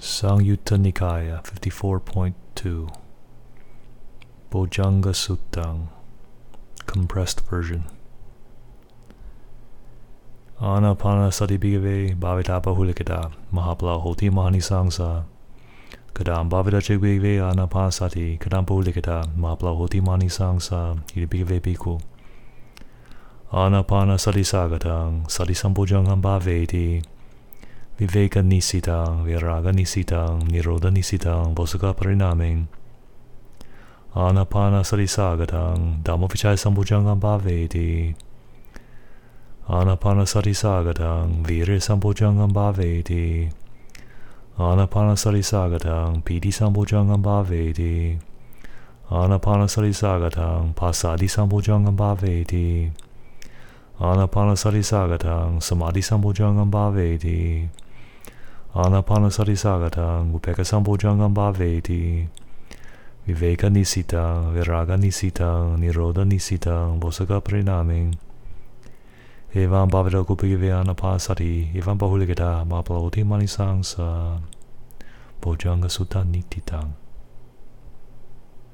Sangyutta Nikaya 54.2 Bojanga Suttang Compressed Version Anapana Sati Bhikave Bhavitapa Hulikata Mahapala Hoti Mahani Sangsa Kadam Bhavita Chigbhikave Anapana Sati Kadam Hulikata Mahapala Hoti Mahani Sangsa Hiri Bhikave Bhikkhu Anapana Sati Sagatang Sati Sambojangam Bhaveti विवेक निसितां विराग निसितां निरोध निसितां वसुका परिणामें 아나파나사리사가당 다모피차이 삼보장간 바베디 아나파나사리사가당 위를 삼보장간 바베디 아나파나사리사가당 비디 삼보장간 바베디 아나파나사리사가당 바사디 삼보장간 바베디 아나파나사리사가당 사마디 삼보장간 바베디 Anapana sati sagata, mupeka sampo jangam bhaveti. Viveka nisita, viraga nisita, niroda nisita, vosaka priname. Evan bhavita kupiki viana pa sati, evan bahuligata, mapla oti manisangsa. Bojanga sutta nititang.